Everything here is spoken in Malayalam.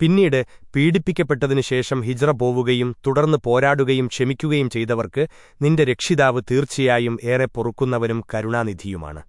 പിന്നീട് പീഡിപ്പിക്കപ്പെട്ടതിനുശേഷം ഹിജ്റ പോവുകയും തുടർന്ന് പോരാടുകയും ക്ഷമിക്കുകയും ചെയ്തവർക്ക് നിന്റെ രക്ഷിതാവ് തീർച്ചയായും ഏറെ പൊറുക്കുന്നവരും കരുണാനിധിയുമാണ്.